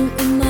in my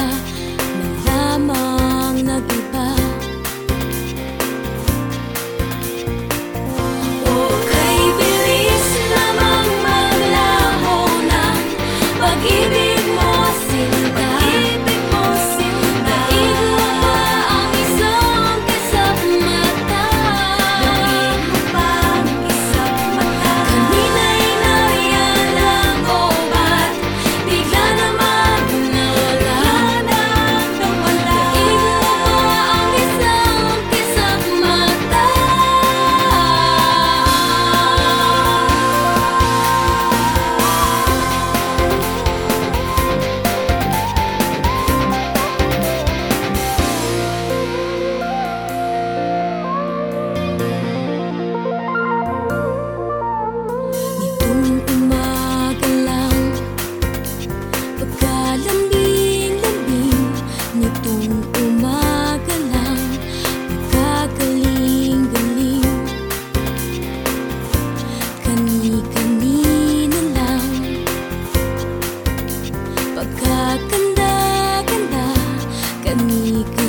一个